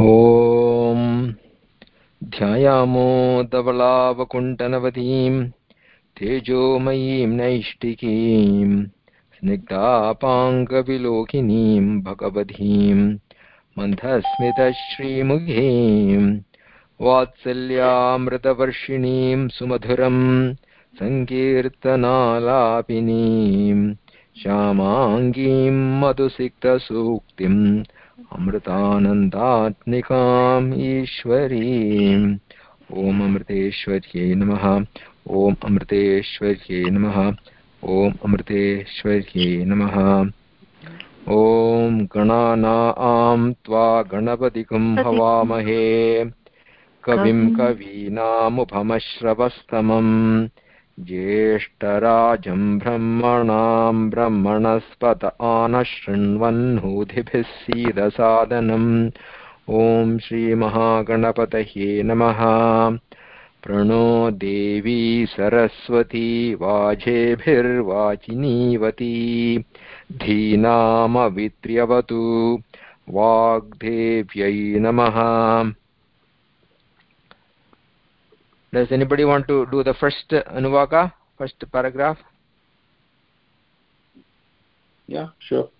ॐ ध्यायामो धवलावकुण्ठनवतीं तेजोमयीं नैष्टिकीं स्निग्धापाङ्गविलोकिनीं भगवतीं मन्थस्मितश्रीमुखीं वात्सल्यामृतवर्षिणीं सुमधुरं सङ्कीर्तनालापिनीं श्यामाङ्गीं मधुसिक्तसूक्तिम् अमृतानन्दात्मिकाम् ईश्वरीम् ॐ अमृतेश्वर्यै नमः। ॐ अमृतेश्वर्यै नमः। ॐ अमृतेश्वर्यै नमः। ॐ गणानां त्वा गणपतिगुं हवामहे। कविं कवीनामुपमश्रवस्तमम् ज्येष्ठराजं ब्रह्मणां ब्रह्मणस्पत आनः शृण्वन्नोतिभिः सीदसादनम् ॐ श्रीमहागणपतये नमः। प्रणो देवी सरस्वती वाजेभिर्वाचिनीवती। धीनामवित्र्यवतु। वाग्देव्यै नमः। Does anybody want to do the first Anuvaka, first paragraph? Yeah, sure.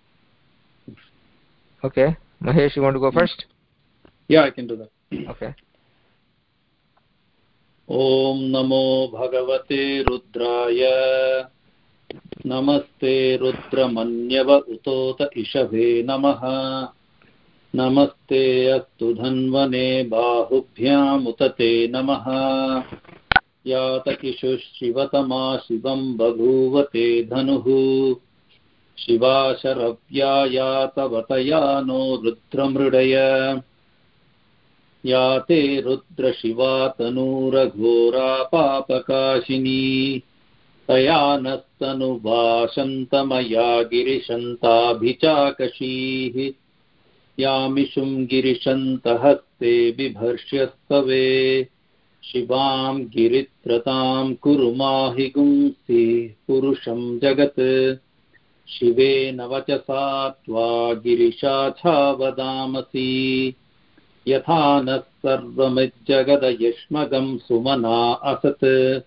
Okay. Mahesh, you want to go first? Yeah, I can do that. Okay. ॐ नमो भगवते रुद्राय नमस्ते रुद्रमन्यव उतोत इषभे नमः नमस्ते अस्तु धन्वने बाहुभ्यामुत ते नमः। यात इषुः शिवतमा शिवं बभूव ते धनुः। शिवा शरव्या यातवतया नो रुद्रमृडय। या ते रुद्रशिवा तया नस्तनुभाषन्तमया गिरिशन्ताभिचाकशीः। यामिषुं गिरिशन्तहस्ते बिभर्ष्यस्तवे शिवां गिरित्रतां कुरु माहि गुंसि पुरुषं जगत्। शिवेन वचसा त्वा गिरिशाछा वदामसि। यथा नः सर्वमिज्जगदयुष्मगं सुमना असत्।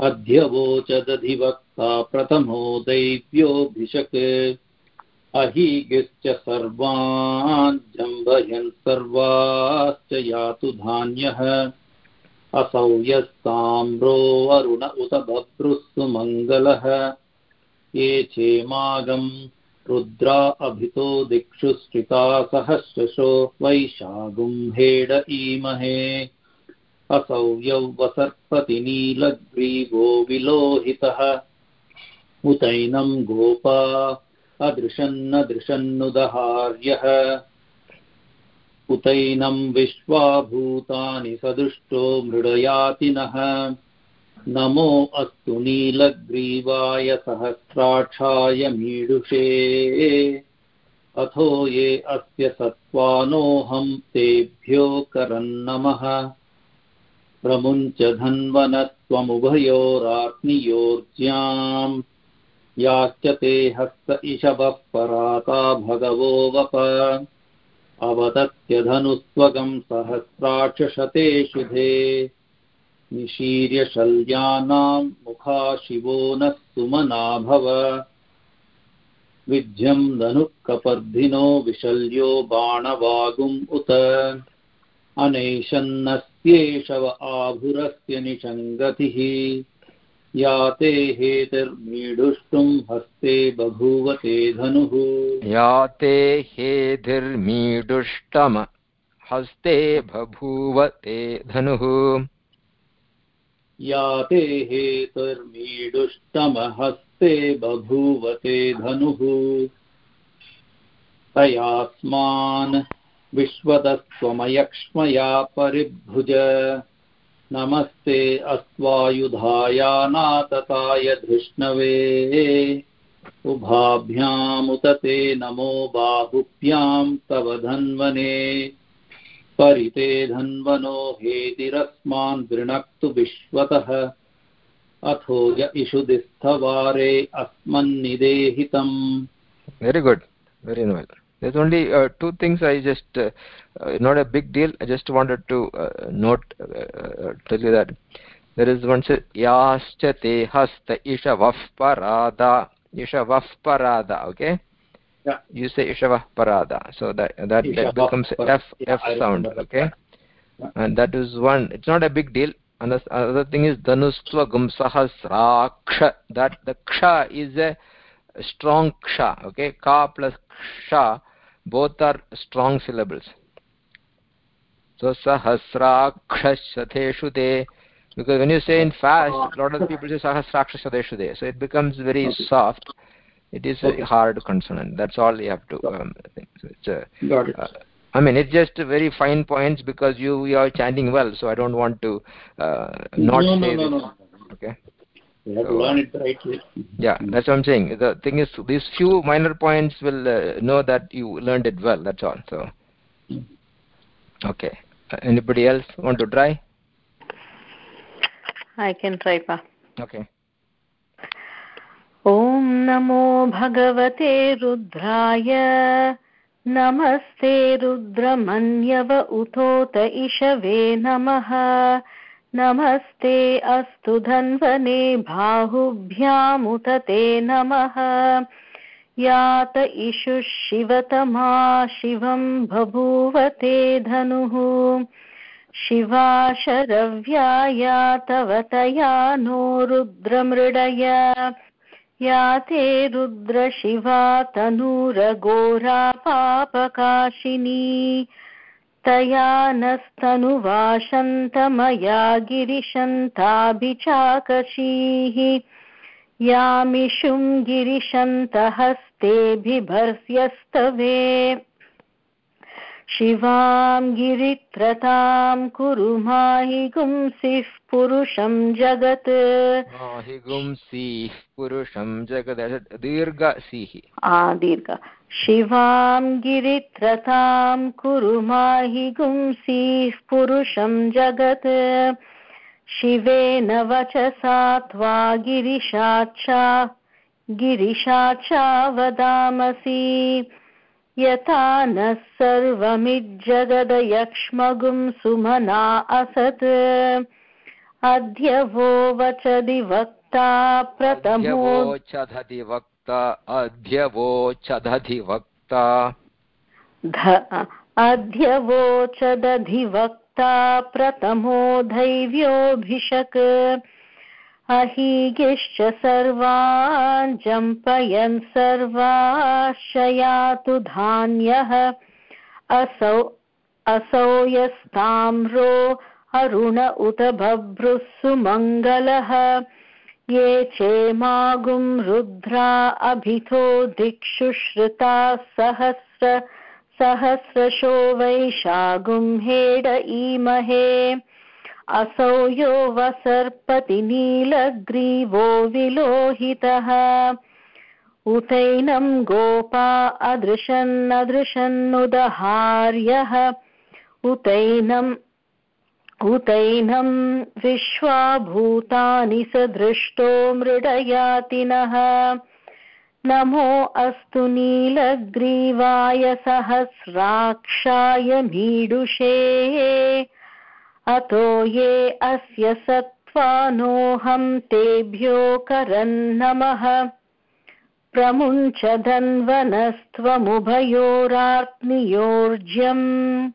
अध्यवोचदधिवक्ता प्रथमो दैव्योऽभिषक् अहीगिश्च सर्वान् जम्भयन् सर्वाश्च यातु धान्यः। असौ यस्ताम्रो अरुण उत बभ्रुः सुमङ्गलः ये चेमागम् रुद्रा अभितो दिक्षु स्थिता सहस्रशो वैशागुं हेड ईमहे। असौ यौवसर्पति नीलग्रीवो विलोहितः। उतैनं गोपा अदृशन्नदृशन्नुदहार्यः उतैनं विश्वाभूतानि सदुष्टो मृडयातिनः। नमो अस्तु नीलग्रीवाय सहस्राक्षाय मीडुषे। अथो ये अस्य सत्त्वानोऽहं तेभ्यो करन्नमः। प्रमुञ्च धन्वनत्वमुभयोरात्मीयोर्ज्याम् याश्च ते हस्त इषवः पराता भगवो वप। अवदत्यधनुस्त्वगं सहस्राक्षशतेषु धे। निशीर्य शल्यानां मुखा शिवो नः सुमना भव। विद्यं धनुः कपर्धिनो विशल्यो बाणवागुम् उत। अनैषन्नस्येषव आभुरस्य निषङ्गतिः या ते हेतिर्मीडुष्टुं हस्ते बभूव ते धनुः। या ते हेधिर्मीडुष्टम हस्ते बभूव ते धनुः। या ते हेतुर्मीडुष्टमहस्ते बभूव ते धनुः। तयास्मान् विश्वदस्त्वमयक्ष्मया परिभुज। नमस्ते अस्त्वायुधायानातताय धृष्णवे उभाभ्यामुत ते नमो बाहुभ्यां तव धन्वने परिते धन्वनो हेतिरस्मान् वृणक्तु विश्वतः अथो य इषुदिस्थवारे अस्मन्निदेहितम् very good. Very well. There's only uh, two things i just uh, uh, not a big deal. I just wanted to uh, note uh, tell you that there is one say yascha te hasta ishavah parada. Ishavah parada okay? Yeah. You say ishavah parada. So that that, that becomes f f sound okay? Yeah. and that is one. It's not a big deal. And the other thing is danustvagum sahasraksha that the ksha is a strong ksha okay? Ka plus ksha both are strong syllables so sahasrakshasateshu te because when you say in fast a lot of people say sahasrakshasateshu te so it becomes very soft it is a hard consonant that's all you have to um, think. So it's a, Got it. Uh, I mean, it's just a very fine points because you, you are chanting well, so I don't want to uh, not no, say no, this. No, no. Okay. You have so, to learn it rightly. Yeah, that's what I'm saying. The thing is, these few minor points will uh, know that you learned it well. That's all. So, okay. Uh, anybody else want to try? I can try, Pa. Okay. ॐ नमो भगवते रुद्राय नमस्ते रुद्रमन्यव उतोत इषवे नमः नमस्ते अस्तु धन्वने बाहुभ्यामुत ते नमः। यात इषुः शिवतमा शिवं बभूव ते धनुः। शिवा शरव्या तव तया नो रुद्रमृडय। या ते रुद्रशिवा तनूरघोरा पापकाशिनी। तया नस्तनुवाशन्तमया गिरिशन्ताभिचाकशीः यामिषुं गिरिशन्तहस्ते बिभर्स्यस्तवे शिवां गिरित्रतां कुरु माहि गुंसिः पुरुषं जगत्। माहि गुंसिः पुरुषं जगत् दीर्घ सिः। दीर्घ। शिवां गिरित्रतां कुरु माहि गुंसिः पुरुषं जगत्। शिवेन वचसा त्वा गिरिशाच्छा गिरिशाच्छा वदामसि। यथा नः सर्वमिज्जगदयक्ष्मगुं सुमना असत्। अद्य वो वचदिवक्ता प्रथमोचधिवक्ता अद्य वोचदधिवक्ता अद्य वोचदधिवक्ता प्रथमो धैव्योऽभिषक् अहीगिश्च सर्वान् जम्पयन् सर्वाशयातु धान्यः। असौ असौ यस्ताम्रो अरुण उत बभ्रुः सुमङ्गलः ये चेमागुं रुद्रा अभितो दिक्षु श्रुता सहस्र, सहस्रशो वैशागुं हेड ईमहे। असौ यो वसर्पति नीलग्रीवो विलोहितः। उतैनं गोपा अदृशन्नदृशन्नुदहार्यः। उतैनम् उतैनं विश्वाभूतानि सदृष्टो मृडयातिनः। नमो अस्तु नीलग्रीवाय सहस्राक्षाय मीडुषे अतो ये अस्य सत्त्वानोऽहं तेभ्यो करन्नमः प्रमुञ्च धन्वनस्त्वमुभयोरात्मियोर्ज्यम्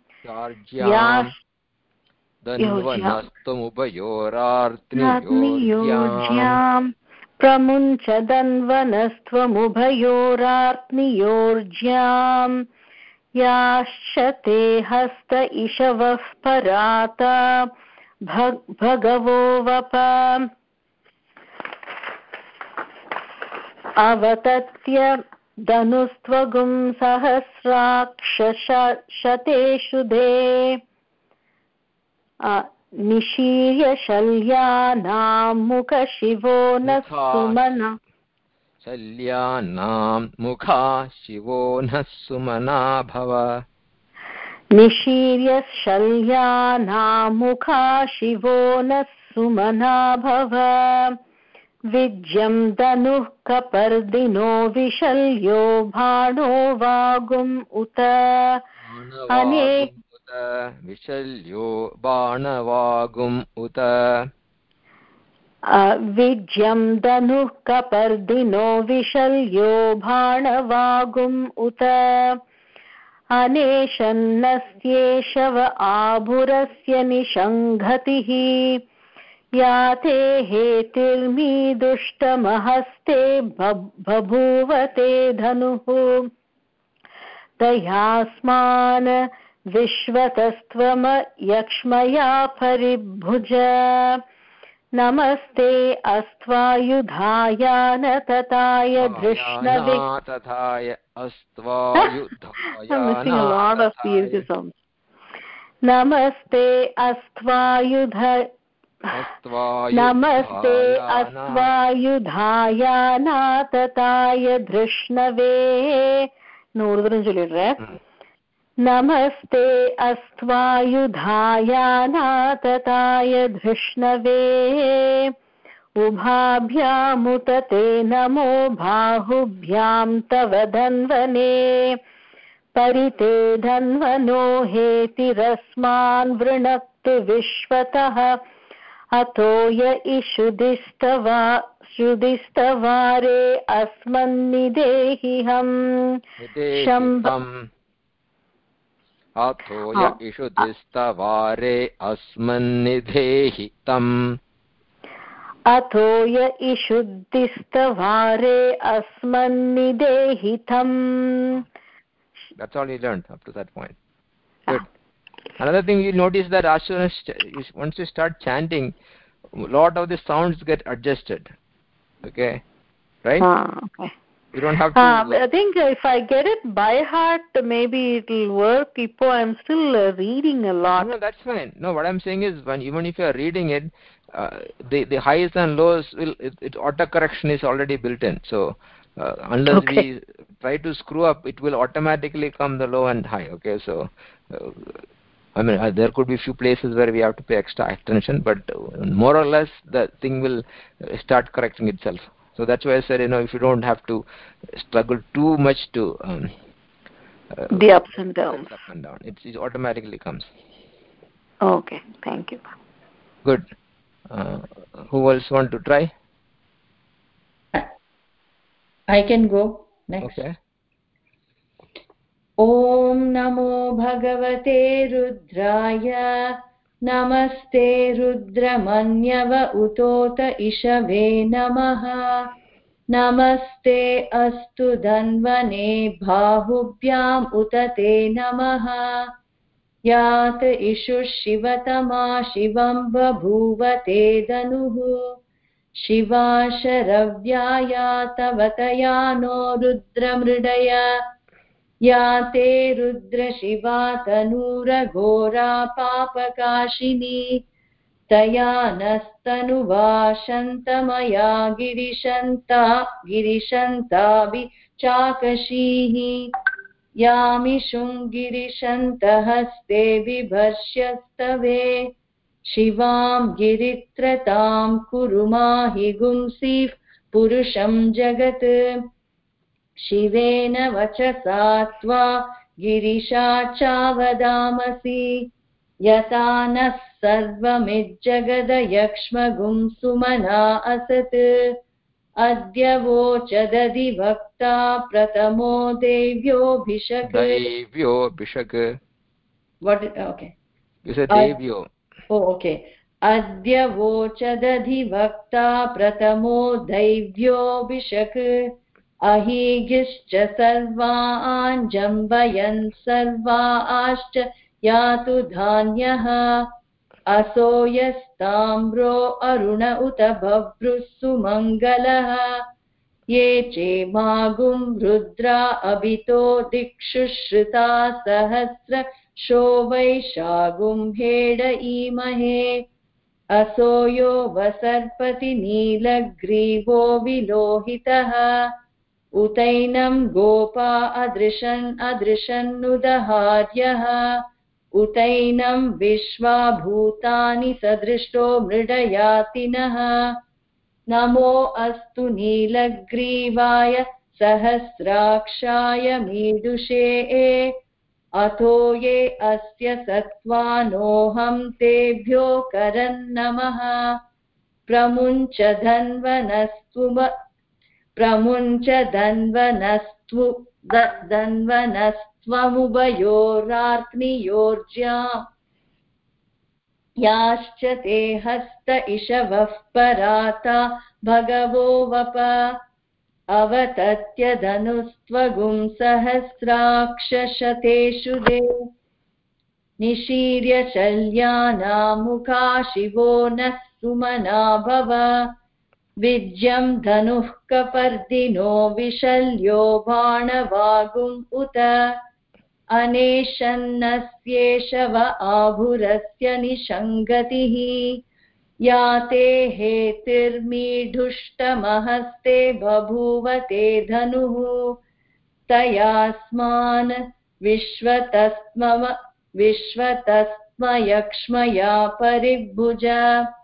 धन्वनस्त्वमुभयोरार्त्नियोर्ज्याम् प्रमुञ्च धन्वनस्त्वमुभयोरात्मियोर्ज्याम्। याश्च ते हस्त इषवः पराता। भगवो वप। अवतत्य धनुस्त्वगुं सहस्राक्षशतेषु दे निशीर्य शल्यानां मुखशिवो न सुमना। शल्यानां मुखा शिवो नः सुमना भव। निशीर्य शल्यानां मुखा शिवो नः सुमना भव। विज्यं धनुः कपर्दिनो विशल्यो भाणो वागुम् उत। अने उत। विशल्यो बाणवागुम् उत। विज्यं धनुः कपर्दिनो विशल्यो भाणवागुम् उत। अनेशन्नस्येषव आभुरस्य निषङ्घतिः या ते हेतिर्मीदुष्टमहस्ते बभूव ते धनुः। तयास्मान् विश्वतस्त्वमयक्ष्मया परिभुज। नमस्ते अस्त्वायुधायान तथाय धृष्णवे तथाय नमस्ते अस्त्वायुध नमस्ते अस्त्वायुधायानातताय धृष्णवे நூறுதரம் சொல்லிடுறேன் नमस्ते अस्त्वायुधायानातताय धृष्णवे। उभाभ्यामुत ते नमो बाहुभ्यां तव धन्वने। परिते धन्वनो हेतिरस्मान् वृणक्तु विश्वतः। अतो य इषुदिस्तवा श्रुदिस्तवारे अस्मन्निदेहिहम् अथो य इषुदिस्तवारे अस्मन्निधेहि तम् अथो य इषुद्दिस्तवारे अस्मन्निदेहितम् That's all you learned up to that point. Good. Another thing you notice that as soon as once you start chanting, a lot of the sounds get adjusted. Okay, right? Ah, okay. You don't have to. Uh, I think if I get it by heart, maybe it'll work. Ipo, I'm still uh, reading a lot. No, that's fine. No, what I'm saying is, when even if you are reading it, uh, the the highs and lows will it, it auto correction is already built in. So uh, unless Okay. we try to screw up, it will automatically come the low and high. Okay, so. Uh, I mean, uh, there could be few places where we have to pay extra attention, but uh, more or less the thing will uh, start correcting itself So that's why I said, you know, if you don't have to struggle too much to um, uh, The ups and downs. up and down, it, it automatically comes. Okay, thank you. Good. Uh, who else want to try? I can go next. Okay. ॐ नमो भगवते रुद्राय नमस्ते रुद्रमन्यव उतोत इषवे नमः। नमस्ते अस्तु धन्वने बाहुभ्याम् उत ते नमः। यात् इषुः शिवतमा शिवं बभूव ते धनुः। शिवा शरव्याया तव नो रुद्रमृडय। या ते रुद्रशिवा तनूरघोरा पापकाशिनी तया नस्तनुवा शन्तमया गिरिशन्ता गिरिशन्ताभि चाकशीः यामिषुं गिरिशन्तहस्ते बिभर्ष्यस्तवे शिवां गिरित्रतां कुरु माहि पुरुषं जगत्। शिवेन वचसा त्वा गिरिशा चावदामसि यथा नः सर्वमिज्जगदयक्ष्मगुं सुमना असत् अद्य प्रथमो देव्योऽभिषक्. What? Okay. You said Uh, Devyo. Oh okay अद्य वोचदधिवक्ता प्रथमो दैव्योऽभिषक् अहीगिश्च सर्वान् जम्बयन् सर्वाश्च यातु धान्यः। असो यस्ताम्रो अरुण उत बभ्रुः सुमङ्गलः ये चेमागुं रुद्रा अभितो दिक्षु श्रुता सहस्र शो वैशागुम्भेड ईमहे असो यो वसर्पति नीलग्रीवो विलोहितः। उतैनं गोपा अदृशन् अदृशन्नुदहार्यः। उतैनं विश्वा भूतानि सदृष्टो मृडयातिनः। नमो अस्तु नीलग्रीवाय सहस्राक्षाय मीदुषे। अथो ये अस्य सत्त्वानोऽहं तेभ्यो करन्नमः प्रमुञ्च धन्वनस्तु प्रमुञ्च धन्वनस्तु धन्वनस्त्वमुभयोरार्त्नियोर्ज्या याश्च ते हस्त इषवः पराता भगवो वप। अवतत्यधनुस्त्वगुं सहस्राक्षशतेषु दे। निशीर्य शल्यानामुखा शिवो नः सुमना भव। विज्यं धनुः कपर्दिनो विशल्यो बाणवागुम् उत। अनेशन्नस्येषव आभुरस्य निषङ्गतिः या ते हेतिर्मीढुष्टमहस्ते बभूव ते धनुः। तयास्मान् विश्वतस्म विश्वतस्मयक्ष्मया परिभुज।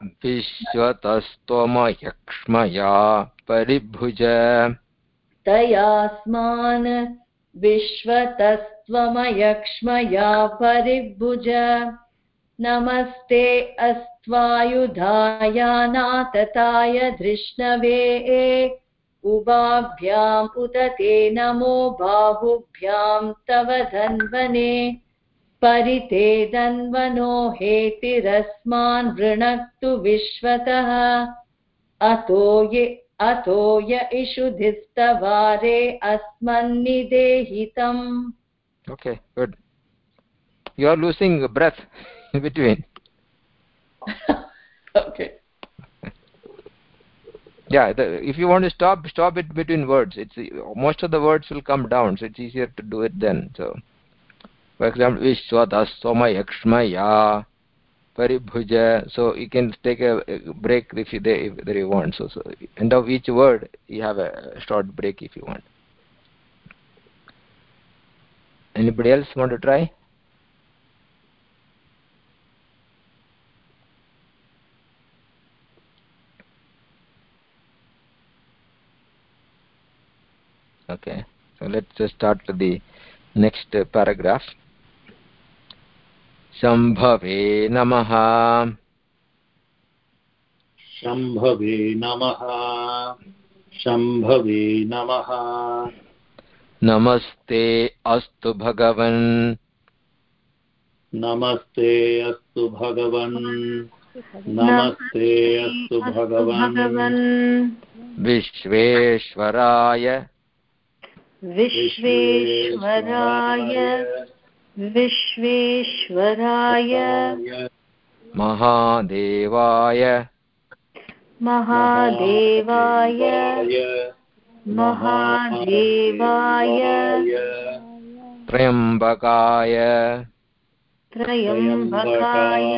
विश्वतस्त्वमयक्ष्मया परिभुज। तयास्मान् विश्वतस्त्वमयक्ष्मया परिभुज। नमस्ते अस्त्वायुधायानातताय धृष्णवे। उभाभ्याम् उत ते नमो बाहुभ्यां तव धन्वने। परिते धन्वनो हेतिरस्मान् वृणक्तु विश्वतः अतो ये अतो य इषुधिस्तवारे अस्मन्निदेहितम् good you are losing breath in between okay yeah the, if you want to stop stop it between words it's most of the words will come down so it's easier to do it then so for example vishwatasoma yakshmaya. Paribhuja so you can take a, break if you if you want. So so end of each word you have a short break if you want. Anybody else want to try? Okay. So let's just start the next paragraph शम्भवे नमः। शम्भवे नमः। शम्भवे नमः। नमस्ते अस्तु भगवन्। नमस्ते अस्तु भगवन्। नमस्ते अस्तु भगवन्। विश्वेश्वराय। विश्वेश्वराय। विश्वेश्वराय। महादेवाय। महादेवाय। महादेवाय। त्र्यम्बकाय त्रयम्बकाय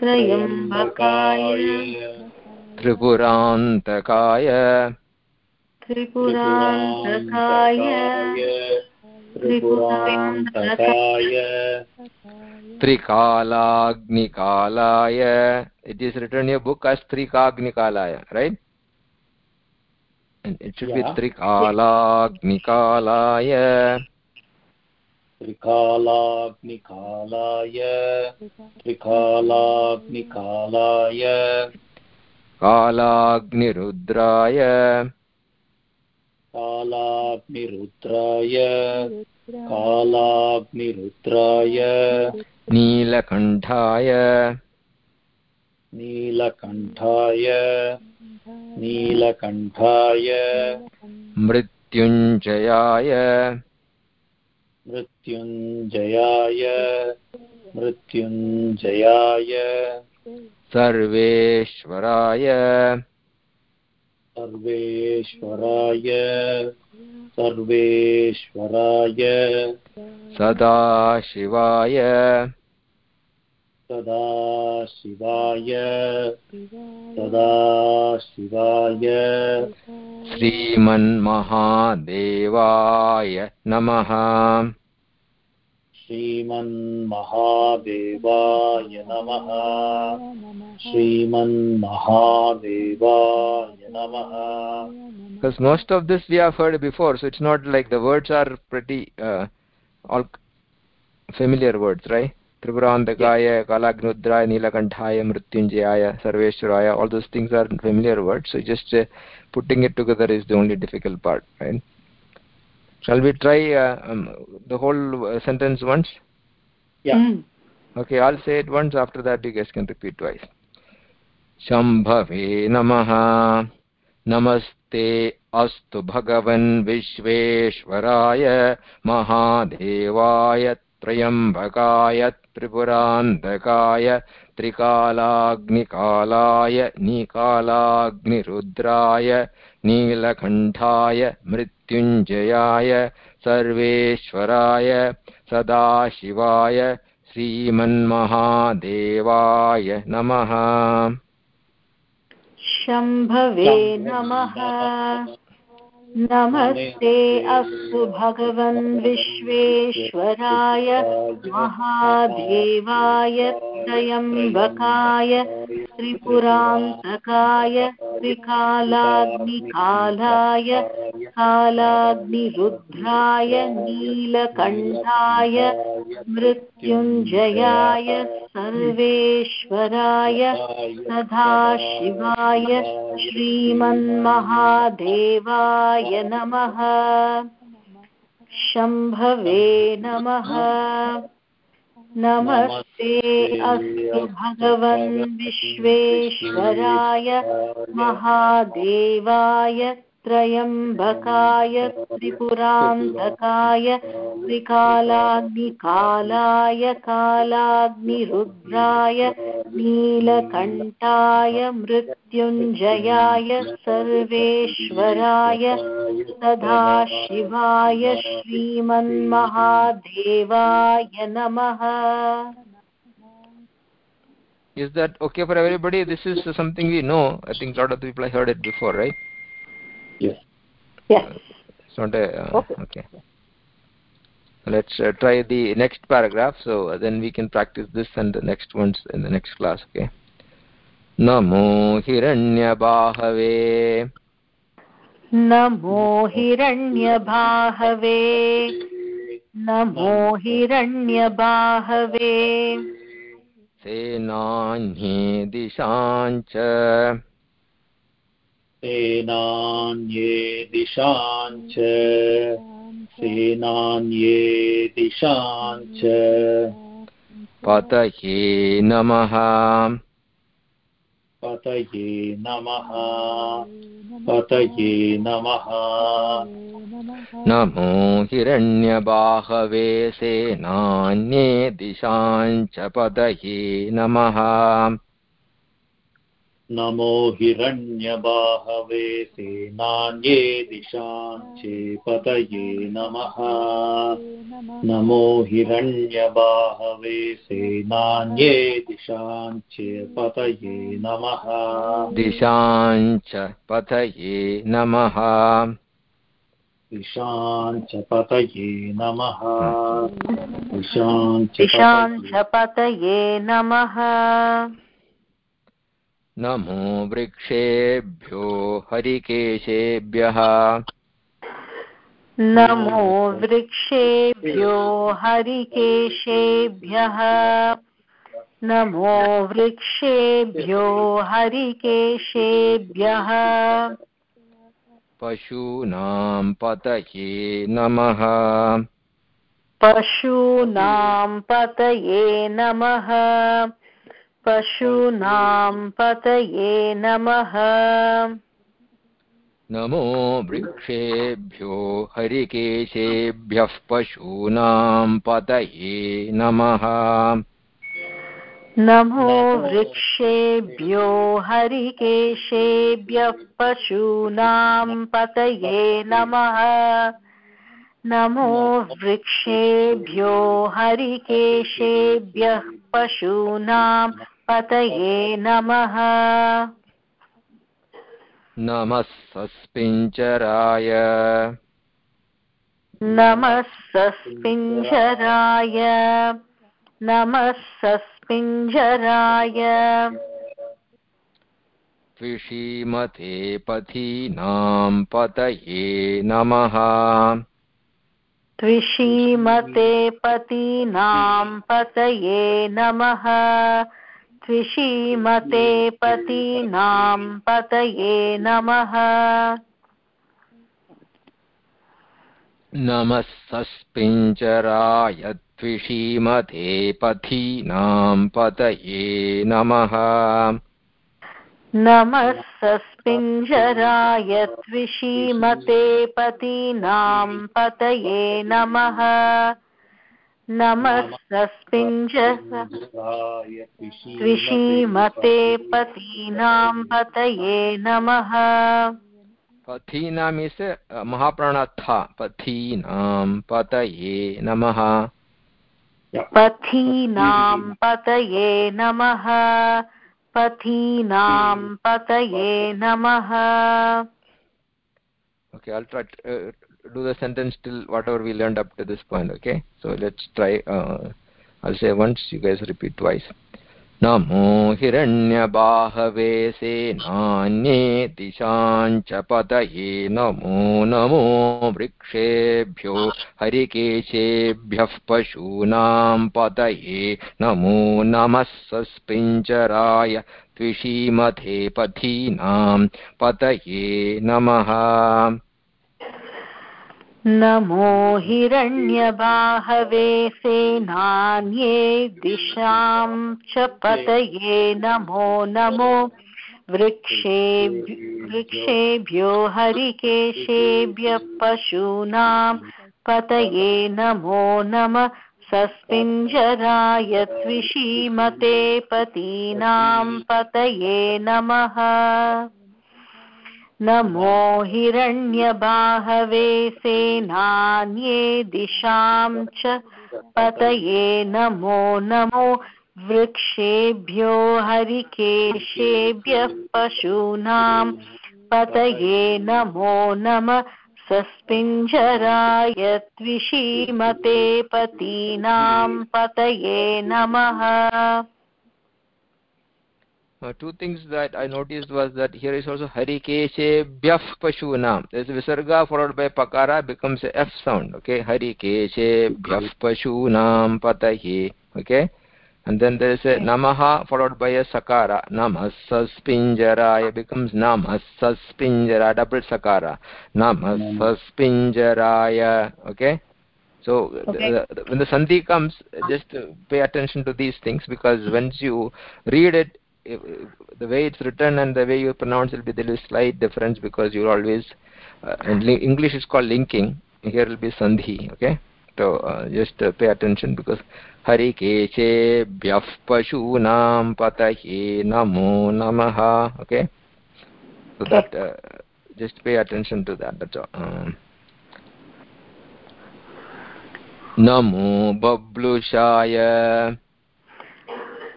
त्रयम्बकाय त्रिपुरान्तकाय। त्रिपुरान्तकाय। त्रिपुराय त्रिकालाग्निकालाय। It is written a book as त्रिकाग्निकालाय right it should be त्रिकालाग्निकालाय। त्रिकालाग्निकालाय। त्रिकालाग्निकालाय। कालाग्निरुद्राय। कालाग्निरुद्राय। कालाग्निरुद्राय। नीलकण्ठाय। नीलकण्ठाय। नीलकण्ठाय। मृत्युञ्जयाय। मृत्युञ्जयाय। मृत्युञ्जयाय। सर्वेश्वराय सर्वेश्वराय। सर्वेश्वराय। सदाशिवाय। सदाशिवाय। सदाशिवाय। श्रीमन्महादेवाय नमः। श्रीमन्महादेवाय नमः श्रीमन्महादेवाय नमः because most of this we have heard before so it's not like the words are pretty uh, all familiar words right Tripurantakaya, Kalagnudraya, Nilakantaya, Mrityunjaya, Sarveshwaraya, all those things are familiar words. So just uh, putting it together is the only difficult part, right? Shall we try uh, um, the whole uh, sentence once? Yeah. Mm. Okay, I'll say it once. After that, you guys can repeat twice. शम्भवे नमः नमस्ते अस्तु भगवन् विश्वेश्वराय महादेवाय त्र्यम्बकाय त्रिपुरान्तकाय त्रिकालाग्निकालाय निकालाग्निरुद्राय नीलकण्ठाय मृत्युञ्जयाय सर्वेश्वराय सदाशिवाय श्रीमन्महादेवाय नमः। शम्भवे नमः। नमस्ते अस्तु भगवन् विश्वेश्वराय महादेवाय त्रयम्बकाय त्रिपुरान्तकाय त्रिकालाग्निकालाय कालाग्निरुद्राय नीलकण्ठाय मृत्युञ्जयाय सर्वेश्वराय सदाशिवाय श्रीमन्महादेवाय। नमः। शम्भवे नमः। नमस्ते अस्तु भगवन् विश्वेश्वराय महादेवाय त्रयम्बकाय त्रिपुरान्तकाय त्रिकालाग्निकालाय कालाग्निरुद्राय नीलकण्ठाय मृत्युञ्जयाय सर्वेश्वराय सदाशिवाय श्रीमन्महादेवाय नमः Is that okay for everybody? This is something we know. I think a lot of people heard it before, right? Yes. Yes. It's not a, uh, okay. okay. Let's uh, try the next paragraph. So uh, then we can practice this and the next ones in the next class. Okay. नमो हिरण्यबाहवे नमो हिरण्यबाहवे नमो हिरण्यबाहवे सेनान्ये दिशाञ्च सेनान्ये दिशाञ्च सेनान्ये दिशाञ्च पतये नमः। पतये नमः। पतये नमः। नमो हिरण्यबाहवे सेनान्ये दिशाञ्च पतये नमः। नमो हिरण्यबाहवे सेनान्ये दिशाञ्चे पतये नमः। नमो हिरण्यबाहवे सेनान्ये दिशाञ्चे पतये नमः। दिशाञ्च पतये नमः। दिशाञ्च पतये नमः। दिशाञ्च दिशाञ्च पतये नमः। नमो वृक्षेभ्यो हरिकेशेभ्यः। नमो वृक्षेभ्यो हरिकेशेभ्यः। नमो वृक्षेभ्यो हरिकेशेभ्यः। पशूनां पतये नमः। पशूनां पतये नमः। पशूनां पतये नमः। नमो वृक्षेभ्यो हरिकेशेभ्यः पशूनां पतये नमः। नमो वृक्षेभ्यो हरिकेशेभ्यः पशूनां पतये नमः। नमो वृक्षेभ्यो हरिकेशेभ्यः पशूनां पतये नमः। नमः सस्पिञ्चराय नमः सस्पिञ्जराय नमः सस्पिञ्जराय त्विषीमते पथीनां पतये नमः। त्विषीमते पतीनां पतये नमः। त्विषीमते पतीनां पतये नमः। नमः सस्पिञ्जराय पथीनां पतये नमः। नमः सस्पिञ्जराय पतीनां पतये नमः। नमः सस्पिञ्ज त्विषीमते पतीनां पतये नमः। पथीनाम् इस् महाप्राणार्था। पथीनां पतये नमः। पथीनां पतये नमः। पथीनां पतये नमः। Okay i'll try to, uh, do the sentence till whatever we learned up to this point okay so let's try uh, i'll say once you guys repeat twice नमो हिरण्यबाहवे सेनान्ये दिशाञ्च पतये नमो नमो वृक्षेभ्यो हरिकेशेभ्यः पशूनां पतये नमो नमः सस्पिञ्जराय त्विषीमथे पथीनां पतये नमः नमो हिरण्यबाहवे सेनान्ये दिशां च पतये नमो नमो वृक्षेभ्य वृक्षेभ्यो हरिकेशेभ्य पशूनां पतये नमो नम सस्पिञ्जराय त्विषीमते पतीनां पतये नमः नमो हिरण्यबाहवे सेनान्ये दिशां च पतये नमो नमो वृक्षेभ्यो हरिकेशेभ्यः पशूनां पतये नमो नम सस्पिञ्जराय त्विषीमते पतीनां पतये नमः Uh, two things that I noticed was that here is also Harikeshebhyah Pashunam. There is a Visarga followed by Pakara becomes a F sound. Okay, Harikeshebhyah Pashunam Patahi. Okay, and then there is a Namaha followed by a Sakara. Namas Saspinjaraya becomes Namas Saspinjara double Sakara. Namas Saspinjaraya. Okay. So Okay. the, the, when the sandhi comes, just pay attention to these things because once you read it, if- if the way it's written and the way you pronounce it will be there is slight difference because you always uh, in li- English is called linking. Here will be sandhi. Okay, so uh, just uh, pay attention because Hari Keshe Bhyaf Pashunam Patahe Namo Namaha. Okay, so that uh, just pay attention to that. That's all. Um, नमो बब्लुषाय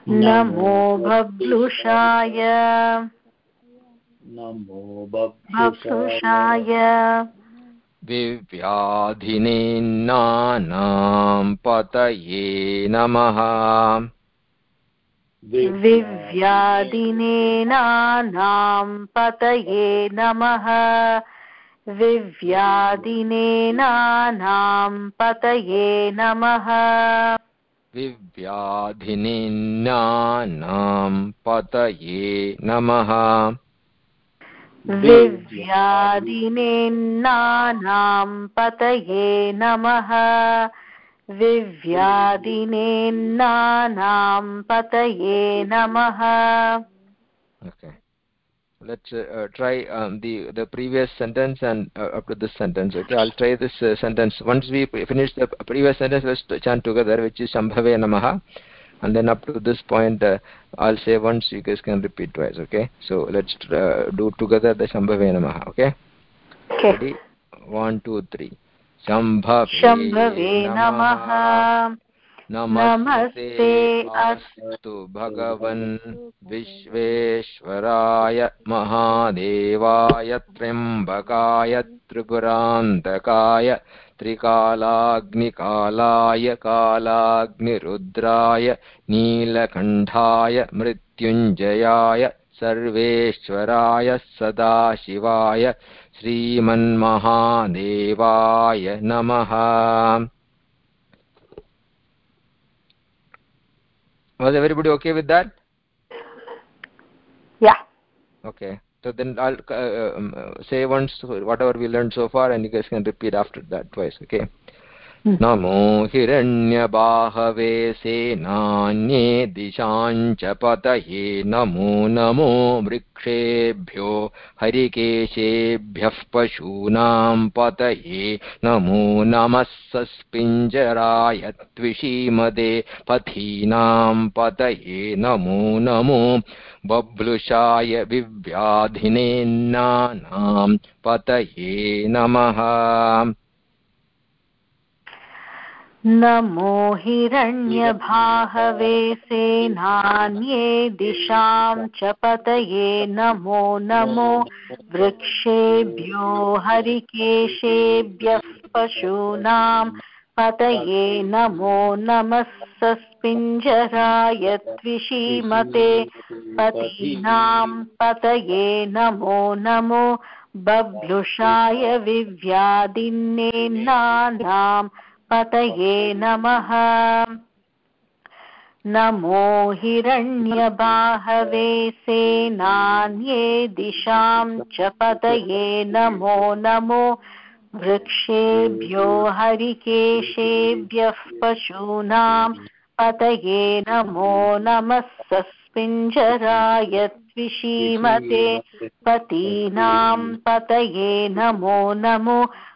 नमो बब्लुषाय नमो बब्लुषाय विव्याधिनेन्नानां पतये नमः। विव्यादिनेनानां पतये नमः। विव्यादिनेनानां पतये नमः। विव्याधिनेन्नानां पतये नमः। विव्यादिनेन्नानां पतये नमः। विव्यादिनेन्नानां पतये नमः। Okay. let's uh, uh, try um, the the previous sentence and uh, up to this sentence okay? I'll try this uh, sentence. Once we finish the previous sentence let's chant together which is shambhave namaha. And then up to this point uh, i'll say once you guys can repeat twice okay? So let's uh, do together the shambhave namaha okay? Okay. Ready? 1 2 3 namaha, namaha. नमस्ते अस्तु भगवन् विश्वेश्वराय महादेवाय त्र्यम्बकाय त्रिपुरान्तकाय त्रिकालाग्निकालाय कालाग्निरुद्राय नीलकण्ठाय मृत्युञ्जयाय सर्वेश्वराय सदाशिवाय श्रीमन्महादेवाय नमः was everybody okay with that? Yeah. Okay. So then i'll uh, um, say once whatever we learned so far and you guys can repeat after that twice okay नमो हिरण्यबाहवे सेनान्ये दिशाञ्च पतये नमो नमो वृक्षेभ्यो हरिकेशेभ्यः पशूनां पतये नमो नमः सस्पिञ्जराय त्विषीमदे पथीनां पतये नमो नमो बभ्लुषाय विव्याधिनेन्नानां पतये नमः। नमो हिरण्यभाहवे सेनान्ये दिशां च पतये नमो नमो वृक्षेभ्यो हरिकेशेभ्यः पशूनां पतये नमो नमः सस्पिञ्जराय त्विषीमते पतीनां पतये नमो नमो बभ्लुषाय विव्यादिन्नेन्नानाम् पतये नमः। नमो हिरण्यबाहवे सेनान्ये दिशां च पतये नमो नमो। वृक्षेभ्यो हरिकेशेभ्यः पशूनां पतये नमो नमः। सस्पिञ्जराय त्विषीमते पतीनां पतये नमो नमो।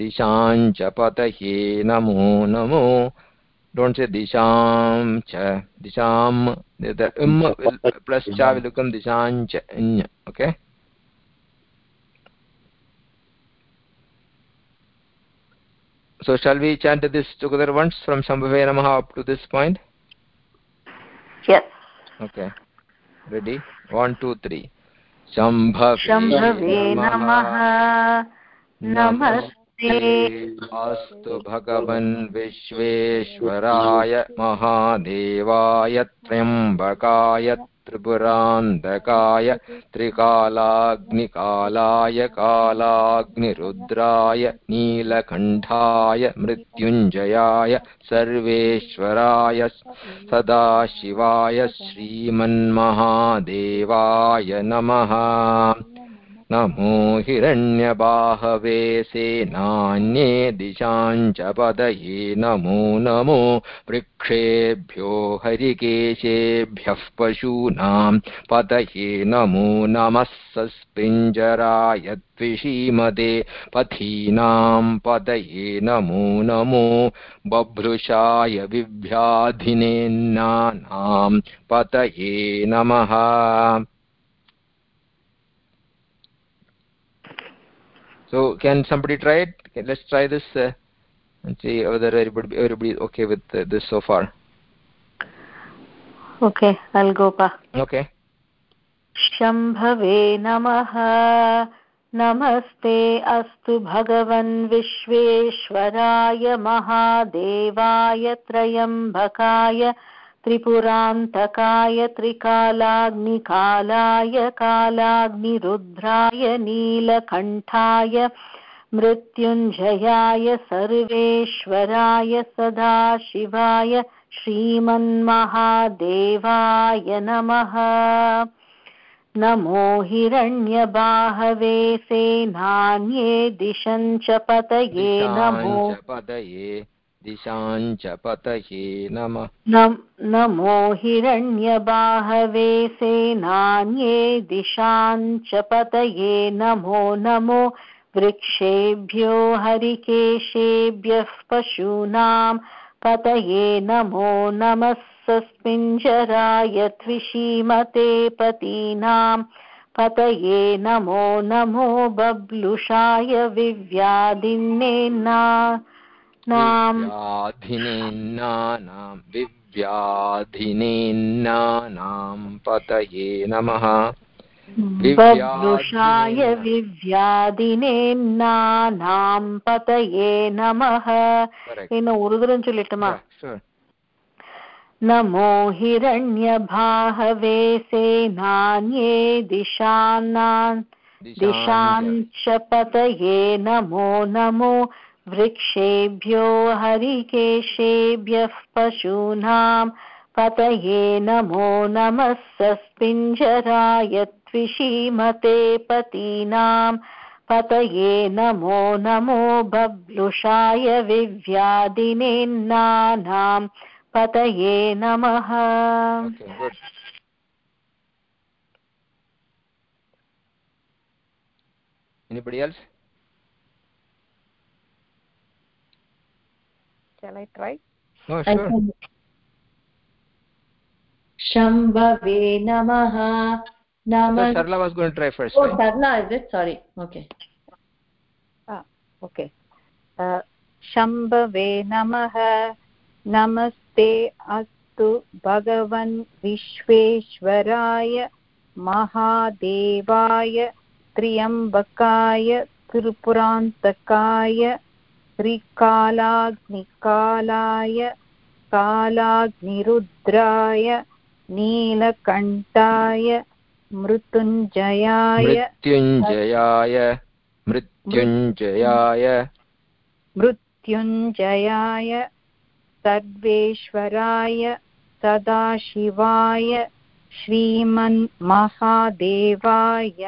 दिशां च पतहे नमो नमो। डोंट से दिशां च। दिशां द उम प्लस च विलुकं दिशां च। ञ okay so shall we chant this together once from शंभुवे नमः up to this point yes okay ready 1 2 3 शम्भवे नमः नमस्ते अस्तु भगवन् विश्वेश्वराय महादेवाय त्र्यम्बकाय त्रिपुरान्धकाय त्रिकालाग्निकालाय कालाग्निरुद्राय नीलकण्ठाय मृत्युञ्जयाय सर्वेश्वराय सदाशिवाय श्रीमन्महादेवाय नमः नमो हिरण्यबाहवे सेनान्ये दिशाञ्च पदये नमो नमो वृक्षेभ्यो हरिकेशेभ्यः पशूनां पतये नमो नमः सस्पिञ्जराय द्विषीमदे पथीनां पतये नमो नमो बभ्रुषाय विव्याधिनेन्नानां पतये नमः so can somebody try it okay, let's try this uh, and see whether everybody everybody is okay with uh, this so far okay i'll go pa okay शम्भवे नमः नमस्ते अस्तु भगवन् विश्वेश्वराय महादेवाय त्रयम्बकाय त्रिपुरान्तकाय त्रिकालाग्निकालाय कालाग्निरुद्राय नीलकण्ठाय मृत्युञ्जयाय सर्वेश्वराय सदाशिवाय श्रीमन्महादेवाय नमः। नमो हिरण्यबाहवे सेनान्ये दिशं च पतये नमो पतये। दिशाञ्च पतये नमः। नमो हिरण्यबाहवे सेनान्ये दिशाञ्च पतये नमो नमो वृक्षेभ्यो हरिकेशेभ्यः पशूनां पतये नमो नमः सस्मिञ्जराय त्विषीमते पतीनाम् पतये नमो नमो बब्लुषाय विव्यादिन्नेन्ना विव्याधिनेन्नानां विव्याधिनेन्नानां पतये नमः। विव्यादृषाय विव्यादिनेन्नानां पतये नमः। इन् उरुदुरं चोल्लिट्टुमा नमो हिरण्यभाहवे सेनान्ये दिशान्नान् दिशाञ्च पतये नमो नमो वृक्षेभ्यो हरिकेशेभ्यः पशूनां पतये नमो नमः सस्पिञ्जराय त्विषीमते पतीनां पतये नमो नमो बब्लुषाय विव्यादिनेन्नानां पतये नमः। Anybody else? Shall i try no sure shambhave namaha Namah. Sarla was going to try first. Oh, right? Sarla, is it? Sorry. Okay. Ah, okay. Uh, शम्भवे नमः नमस्ते अस्तु भगवन् विश्वेश्वराय महादेवाय त्र्यम्बकाय त्रिपुरान्तकाय त्रिकालाग्निकालाय कालाग्निरुद्राय नीलकण्ठाय मृत्युञ्जयाय मृत्युञ्जयाय मृत्युञ्जयाय मृत्युञ्जयाय सर्वेश्वराय सदाशिवाय श्रीमन्महादेवाय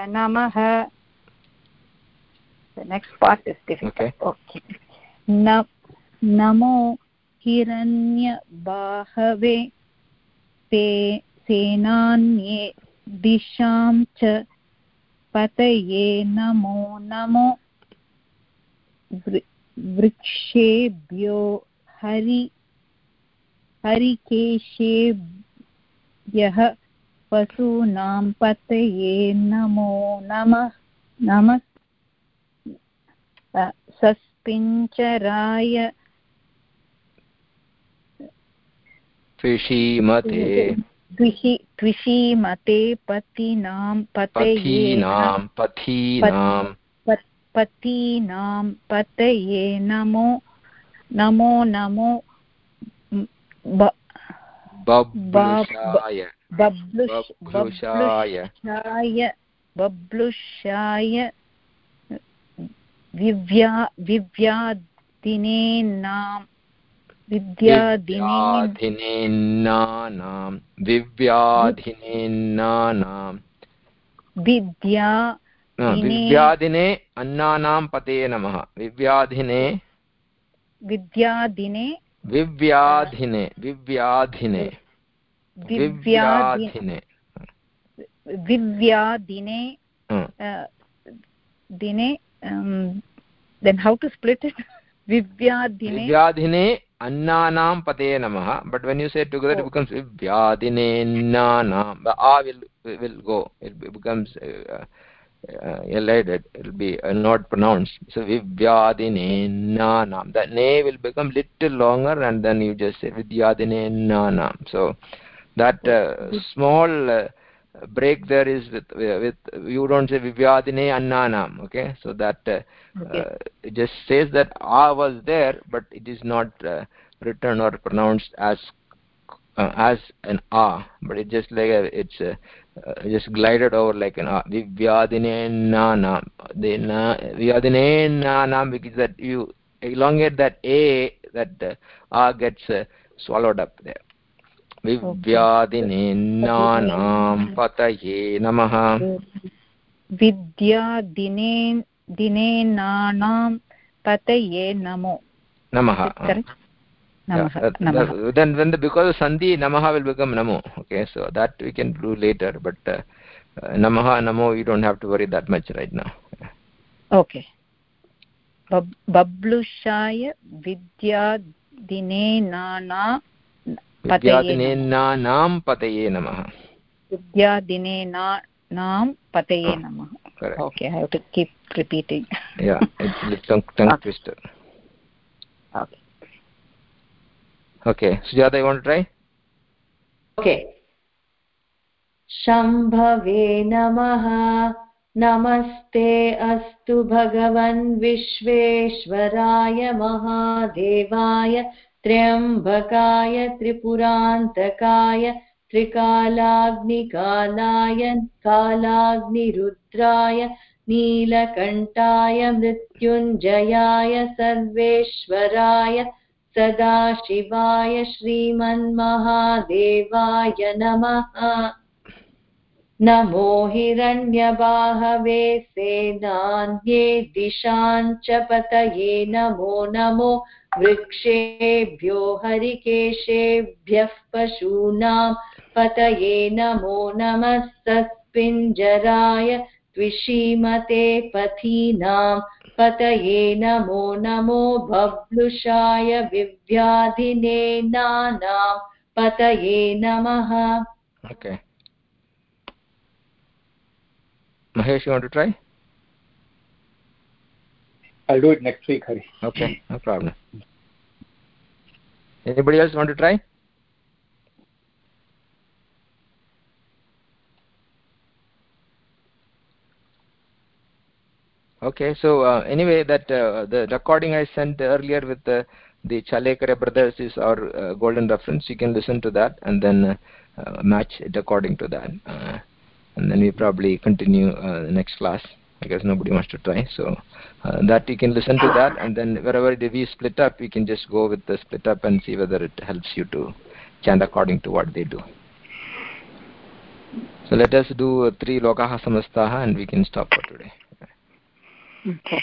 नमः The next part is difficult. Okay. okay. नमो हिरण्यबाहवे, ते सेनान्ये दिशां च पतये नमो नमो वृक्षेभ्यो हरि, हरिकेशेभ्यः पशूनां पतये नमो, नमः नमः। सस्पिञ्चराय त्विषीमते त्विषीमते पतीनां पतीनां पतीनां। पतीनां पतये नमो नमो नमो बब्लुषाय। बब्लुषाय बब्लुषाय। विव्या विव्यादिनेनां विद्या विव्यादिने अन्नानां पते नमः। विव्याधिने विद्यादिने विव्याधिने विव्याधिने विव्याधिने विव्यादिने। दिने then how to split it? Vivyadine vivyadine annanam pate namah but when you say together it becomes vivyadine nanam the a will will go. It becomes uh, uh, elided it will be uh, not pronounced. So vivyadine nanam the ne will become little longer and then you just say vidyadine nanam so that uh, small uh, break there is with with you don't say vivyadine annanam okay? So that uh, okay. uh, it just says that a was there but it is not uh, written or pronounced as uh, as an a. But it just like a, it's uh, uh, just glided over like an a. Vivyadine nanam the na vivyadine nanam because that you elongate that a that uh, a gets uh, swallowed up there विव्यादिनेन्नानां पतये नमः विद्यादिने दिनेनानां पतये नमो नमः then when the because of sandhi namaha will become namo okay so that we can do later but uh, uh, namaha namo you don't have to worry that much right now okay बब्लुषाय विद्या विद्यादिनेनाना पतये नाम। पतये नमः। विद्यादिने नाम पतये नमः। Okay I have to keep repeating yeah it's tongue tongue twister okay okay Sujata you want to try okay शंभवे नमः नमस्ते अस्तु भगवन् विश्वेश्वराय महादेवाय त्र्यम्बकाय त्रिपुरान्तकाय त्रिकालाग्निकालाय, कालाग्निरुद्राय नीलकण्ठाय मृत्युञ्जयाय सर्वेश्वराय, सदाशिवाय, श्रीमन्महादेवाय नमः। नमो हिरण्यबाहवे, सेनान्ये, दिशां च पतये, नमो नमो वृक्षेभ्यो हरिकेशेभ्यः पशूनां पतये नमो नमः सस्पिञ्जराय त्विषीमते पथीनां पतये नमो नमो बभ्लुषाय विव्याधिनेनानां पतये नमः। Okay. Mahesh, you want to try? I'll do it next week hari. Okay no problem. Anybody else want to try? Okay so uh, anyway that uh, the recording i sent earlier with the the chalekara brothers is our uh, golden reference. You can listen to that and then uh, uh, match it according to that. Uh, and then we probably continue uh, the next class because nobody wants to try so uh, that you can listen to that and then wherever we split up you can just go with the split up and see whether it helps you to chant according to what they do. So let us do three lokaha samastaha and we can stop for today. Okay